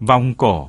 vòng cổ.